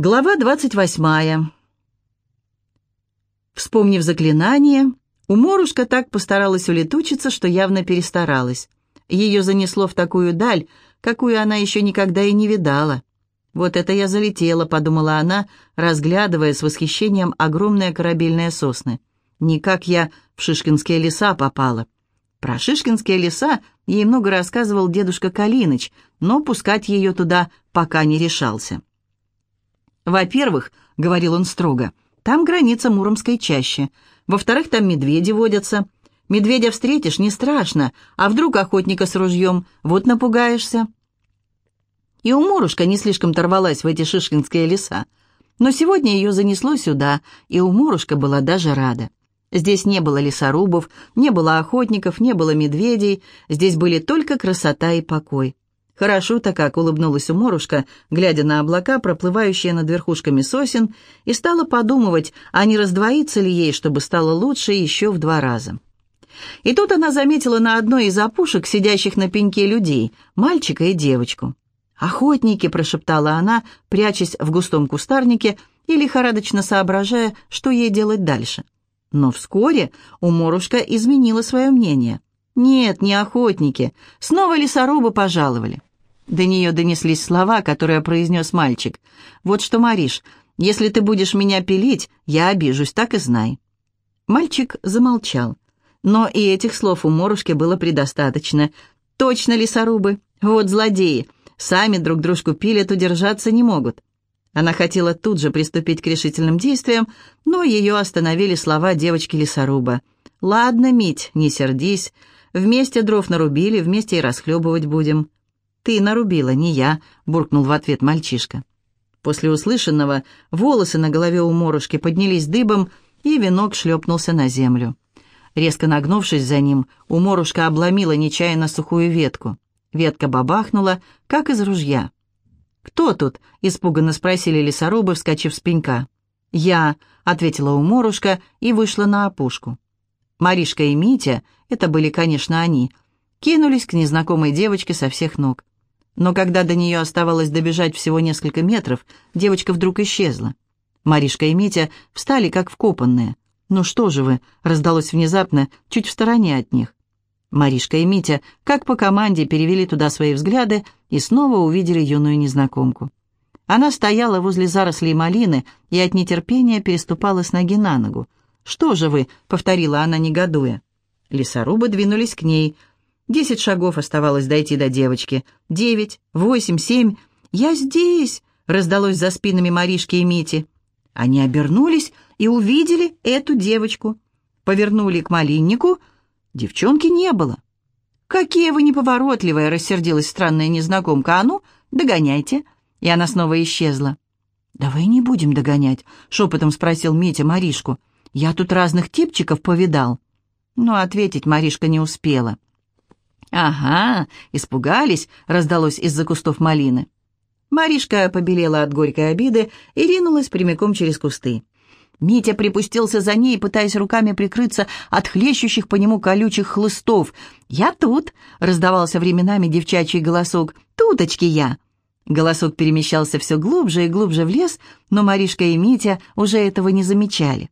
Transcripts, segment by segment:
Глава двадцать восьмая. Вспомнив заклинание, уморушка так постаралась улетучиться, что явно перестаралась. Ее занесло в такую даль, какую она еще никогда и не видала. «Вот это я залетела», — подумала она, разглядывая с восхищением огромные корабельные сосны. «Никак я в Шишкинские леса попала». Про Шишкинские леса ей много рассказывал дедушка Калиныч, но пускать ее туда пока не решался. «Во-первых, — говорил он строго, — там граница Муромской чащи. Во-вторых, там медведи водятся. Медведя встретишь, не страшно, а вдруг охотника с ружьем, вот напугаешься». И у Мурушка не слишком торвалась в эти шишкинские леса. Но сегодня ее занесло сюда, и у Мурушка была даже рада. Здесь не было лесорубов, не было охотников, не было медведей, здесь были только красота и покой. Хорошо-то как улыбнулась уморушка, глядя на облака, проплывающие над верхушками сосен, и стала подумывать, а не раздвоится ли ей, чтобы стало лучше еще в два раза. И тут она заметила на одной из опушек, сидящих на пеньке людей, мальчика и девочку. «Охотники!» — прошептала она, прячась в густом кустарнике и лихорадочно соображая, что ей делать дальше. Но вскоре уморушка изменила свое мнение. «Нет, не охотники. Снова лесорубы пожаловали. До нее донеслись слова, которые произнес мальчик. «Вот что, Мариш, если ты будешь меня пилить, я обижусь, так и знай». Мальчик замолчал. Но и этих слов у Морушки было предостаточно. «Точно лесорубы? Вот злодеи. Сами друг дружку пилят, удержаться не могут». Она хотела тут же приступить к решительным действиям, но ее остановили слова девочки-лесоруба. «Ладно, Мить, не сердись. Вместе дров нарубили, вместе и расхлебывать будем». «Ты нарубила, не я», — буркнул в ответ мальчишка. После услышанного волосы на голове у Морушки поднялись дыбом, и венок шлепнулся на землю. Резко нагнувшись за ним, у Морушка обломила нечаянно сухую ветку. Ветка бабахнула, как из ружья. «Кто тут?» — испуганно спросили лесорубы, вскочив с пенька. «Я», — ответила Уморушка и вышла на опушку. Маришка и Митя, это были, конечно, они, кинулись к незнакомой девочке со всех ног. Но когда до нее оставалось добежать всего несколько метров, девочка вдруг исчезла. Маришка и Митя встали как вкопанные. «Ну что же вы?» — раздалось внезапно, чуть в стороне от них. Маришка и Митя, как по команде, перевели туда свои взгляды и снова увидели юную незнакомку. Она стояла возле зарослей малины и от нетерпения переступала с ноги на ногу. «Что же вы?» — повторила она, негодуя. Лесорубы двинулись к ней, Десять шагов оставалось дойти до девочки. Девять, восемь, семь. «Я здесь!» — раздалось за спинами Маришки и Мити. Они обернулись и увидели эту девочку. Повернули к малиннику. Девчонки не было. «Какие вы неповоротливые!» — рассердилась странная незнакомка. «А ну, догоняйте!» И она снова исчезла. «Давай не будем догонять», — шепотом спросил Митя Маришку. «Я тут разных типчиков повидал». Но ответить Маришка не успела. «Ага, испугались», — раздалось из-за кустов малины. Маришка побелела от горькой обиды и ринулась прямиком через кусты. Митя припустился за ней, пытаясь руками прикрыться от хлещущих по нему колючих хлыстов. «Я тут!» — раздавался временами девчачий голосок. «Туточки я!» Голосок перемещался все глубже и глубже в лес, но Маришка и Митя уже этого не замечали.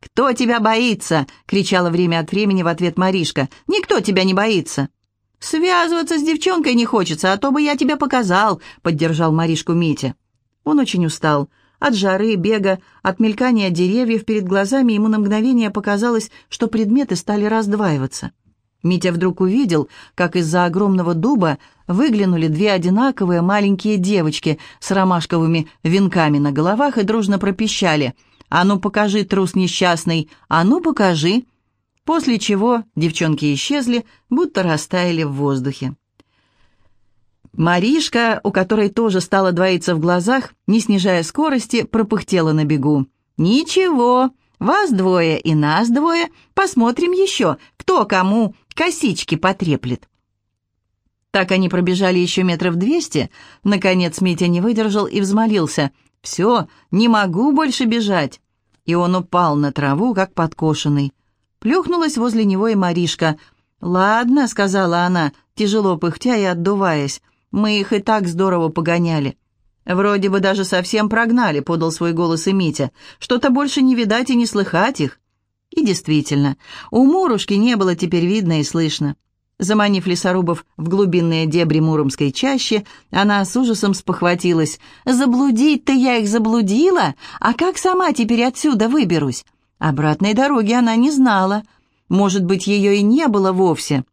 «Кто тебя боится?» — кричала время от времени в ответ Маришка. «Никто тебя не боится!» «Связываться с девчонкой не хочется, а то бы я тебя показал», — поддержал Маришку Митя. Он очень устал. От жары, бега, от мелькания деревьев перед глазами ему на мгновение показалось, что предметы стали раздваиваться. Митя вдруг увидел, как из-за огромного дуба выглянули две одинаковые маленькие девочки с ромашковыми венками на головах и дружно пропищали. «А ну покажи, трус несчастный! А ну покажи!» После чего девчонки исчезли, будто растаяли в воздухе. Маришка, у которой тоже стало двоиться в глазах, не снижая скорости, пропыхтела на бегу. «Ничего, вас двое и нас двое. Посмотрим еще, кто кому косички потреплет». Так они пробежали еще метров двести. Наконец Митя не выдержал и взмолился. «Все, не могу больше бежать». И он упал на траву, как подкошенный. Плюхнулась возле него и Маришка. «Ладно», — сказала она, тяжело пыхтя и отдуваясь, — «мы их и так здорово погоняли». «Вроде бы даже совсем прогнали», — подал свой голос и Митя. «Что-то больше не видать и не слыхать их». И действительно, у Мурушки не было теперь видно и слышно. Заманив лесорубов в глубинные дебри Муромской чащи, она с ужасом спохватилась. «Заблудить-то я их заблудила? А как сама теперь отсюда выберусь?» Обратной дороги она не знала. Может быть, ее и не было вовсе.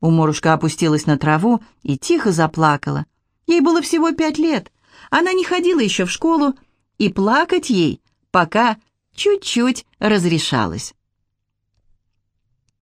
Уморушка опустилась на траву и тихо заплакала. Ей было всего пять лет. Она не ходила еще в школу, и плакать ей пока чуть-чуть разрешалось.